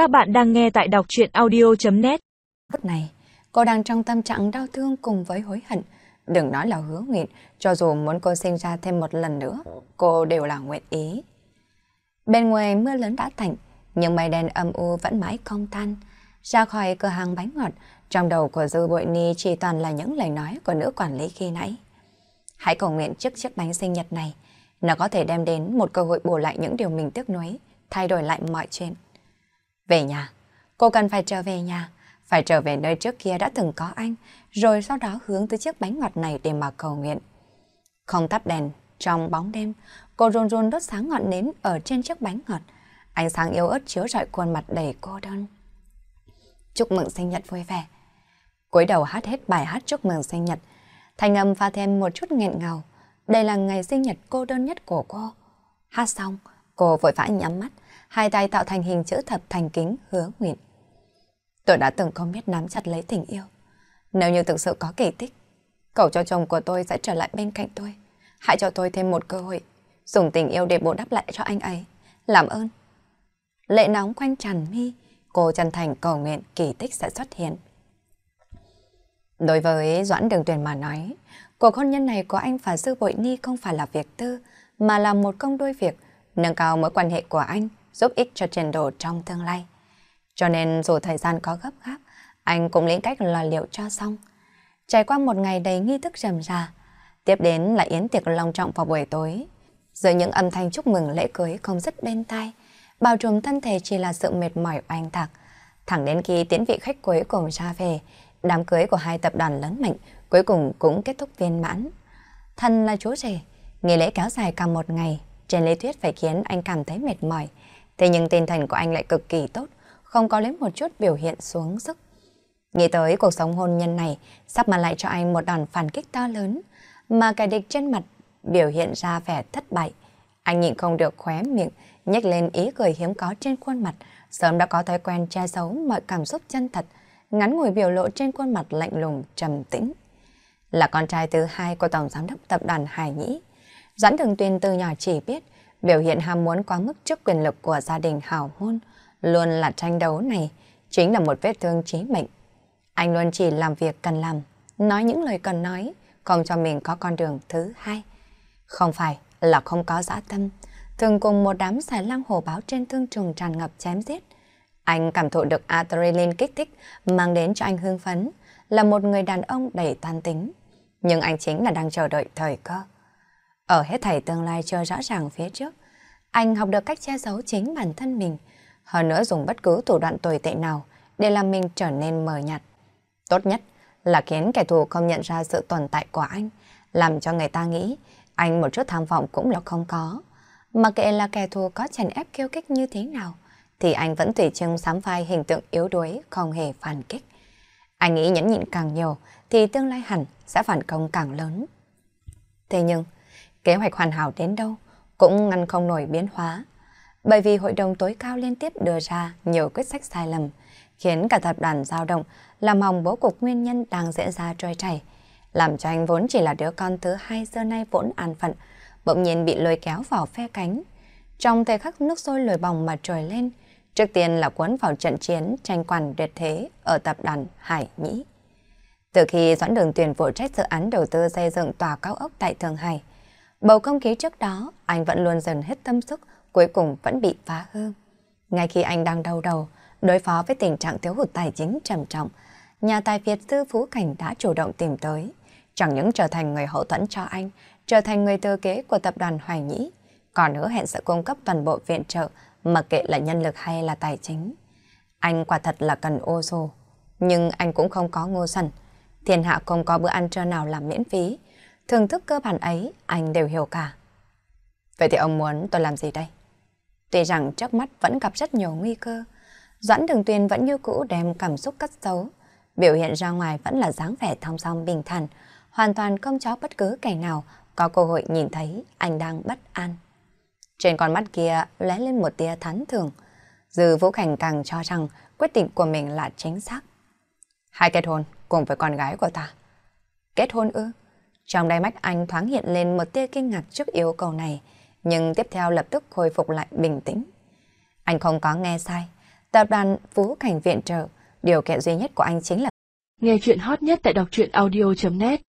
Các bạn đang nghe tại đọc chuyện audio.net Lúc này, cô đang trong tâm trạng đau thương cùng với hối hận. Đừng nói là hứa nguyện, cho dù muốn cô sinh ra thêm một lần nữa, cô đều là nguyện ý. Bên ngoài mưa lớn đã tạnh, nhưng mây đen âm u vẫn mãi không tan. Ra khỏi cửa hàng bánh ngọt, trong đầu của Dư Bội Ni chỉ toàn là những lời nói của nữ quản lý khi nãy. Hãy cầu nguyện trước chiếc bánh sinh nhật này, nó có thể đem đến một cơ hội bù lại những điều mình tiếc nuối, thay đổi lại mọi chuyện. Về nhà, cô cần phải trở về nhà, phải trở về nơi trước kia đã từng có anh, rồi sau đó hướng tới chiếc bánh ngọt này để mà cầu nguyện. Không tắt đèn, trong bóng đêm, cô run run đốt sáng ngọn nến ở trên chiếc bánh ngọt. Ánh sáng yếu ớt chiếu rọi khuôn mặt đầy cô đơn. Chúc mừng sinh nhật vui vẻ. cúi đầu hát hết bài hát chúc mừng sinh nhật. thanh âm pha thêm một chút nghẹn ngào. Đây là ngày sinh nhật cô đơn nhất của cô. Hát xong, cô vội vã nhắm mắt, hai tay tạo thành hình chữ thập thành kính hứa nguyện. Tôi đã từng không biết nắm chặt lấy tình yêu. Nếu như thực sự có kỳ tích, cầu cho chồng của tôi sẽ trở lại bên cạnh tôi. Hãy cho tôi thêm một cơ hội, dùng tình yêu để bù đắp lại cho anh ấy. Làm ơn. Lệ nóng quanh tràn mi, cô chân thành cầu nguyện kỳ tích sẽ xuất hiện. Đối với Doãn Đường Tuyền mà nói, cuộc hôn nhân này của anh và Sư Bội Ni không phải là việc tư, mà là một công đôi việc, nâng cao mối quan hệ của anh, giúp ích cho trình độ trong tương lai. Cho nên dù thời gian có gấp gáp, anh cũng lĩnh cách lo liệu cho xong. Trải qua một ngày đầy nghi thức rầm rà, tiếp đến là yến tiệc long trọng vào buổi tối. Giữa những âm thanh chúc mừng lễ cưới không dứt bên tai, bao trùm thân thể chỉ là sự mệt mỏi oanh tạc. Thẳng đến khi tiến vị khách cuối cùng ra về, đám cưới của hai tập đoàn lớn mạnh cuối cùng cũng kết thúc viên mãn. Thân là chúa rể, nghỉ lễ kéo dài cả một ngày, trên lý thuyết phải khiến anh cảm thấy mệt mỏi. Thế nhưng tinh thần của anh lại cực kỳ tốt, không có lấy một chút biểu hiện xuống sức. Nghĩ tới cuộc sống hôn nhân này sắp mang lại cho anh một đòn phản kích to lớn, mà kẻ địch trên mặt biểu hiện ra vẻ thất bại. Anh nhịn không được khóe miệng, nhếch lên ý cười hiếm có trên khuôn mặt, sớm đã có thói quen che giấu mọi cảm xúc chân thật, ngắn ngủi biểu lộ trên khuôn mặt lạnh lùng, trầm tĩnh. Là con trai thứ hai của Tổng Giám đốc Tập đoàn Hải Nhĩ, Doãn Đường Tuyên từ nhỏ chỉ biết biểu hiện ham muốn quá mức trước quyền lực của gia đình hào môn, luôn là tranh đấu này, chính là một vết thương chí mệnh. Anh luôn chỉ làm việc cần làm, nói những lời cần nói, không cho mình có con đường thứ hai. Không phải là không có dã tâm, thường cùng một đám xài lang hồ báo trên thương trường tràn ngập chém giết. Anh cảm thụ được adrenaline kích thích mang đến cho anh hưng phấn, là một người đàn ông đầy toan tính. Nhưng anh chính là đang chờ đợi thời cơ. Ở hết thảy tương lai chưa rõ ràng phía trước, anh học được cách che giấu chính bản thân mình, hơn nữa dùng bất cứ thủ đoạn tồi tệ nào để làm mình trở nên mờ nhạt. Tốt nhất là khiến kẻ thù không nhận ra sự tồn tại của anh, làm cho người ta nghĩ anh một chút tham vọng cũng là không có. Mà kệ là kẻ thù có chèn ép kêu kích như thế nào, thì anh vẫn tùy trưng sám phai hình tượng yếu đuối, không hề phản kích. Anh nghĩ nhẫn nhịn càng nhiều, thì tương lai hẳn sẽ phản công càng lớn. Thế nhưng, kế hoạch hoàn hảo đến đâu cũng ngăn không nổi biến hóa. Bởi vì hội đồng tối cao liên tiếp đưa ra nhiều quyết sách sai lầm, khiến cả tập đoàn dao động, làm hỏng bố cục nguyên nhân đang diễn ra trôi chảy, làm cho anh vốn chỉ là đứa con thứ hai xưa nay vốn an phận, bỗng nhiên bị lôi kéo vào phe cánh. Trong thời khắc nước sôi lồi bỏng mà trồi lên, trước tiên là cuốn vào trận chiến tranh quản tuyệt thế ở tập đoàn Hải Nhĩ. Từ khi Doãn Đường Tuyền phụ trách dự án đầu tư xây dựng tòa cao ốc tại Thượng Hải, bầu không khí trước đó anh vẫn luôn dần hết tâm sức, cuối cùng vẫn bị phá hư. Ngay khi anh đang đau đầu, đối phó với tình trạng thiếu hụt tài chính trầm trọng, nhà tài Việt Tư Phú Cảnh đã chủ động tìm tới, chẳng những trở thành người hậu thuẫn cho anh, trở thành người thừa kế của tập đoàn Hoài Nhĩ, còn hứa hẹn sẽ cung cấp toàn bộ viện trợ, mặc kệ là nhân lực hay là tài chính. Anh quả thật là cần ô xô, nhưng anh cũng không có ngô sần. Thiên hạ không có bữa ăn trưa nào làm miễn phí. Thưởng thức cơ bản ấy, anh đều hiểu cả. Vậy thì ông muốn tôi làm gì đây? Tuy rằng trước mắt vẫn gặp rất nhiều nguy cơ, Doãn Đường Tuyền vẫn như cũ đem cảm xúc cất giấu, biểu hiện ra ngoài vẫn là dáng vẻ thong song bình thản, hoàn toàn không cho bất cứ kẻ nào có cơ hội nhìn thấy anh đang bất an. Trên con mắt kia lóe lên một tia thán thường, Dư Vũ Cảnh càng cho rằng quyết định của mình là chính xác. Hai kết hôn cùng với con gái của ta. Kết hôn ư? Trong đáy mắt anh thoáng hiện lên một tia kinh ngạc trước yêu cầu này, nhưng tiếp theo lập tức khôi phục lại bình tĩnh. Anh không có nghe sai, tập đoàn Phú Cảnh viện trợ, điều kiện duy nhất của anh chính là Nghe chuyện hot nhất tại đọc truyện audio.net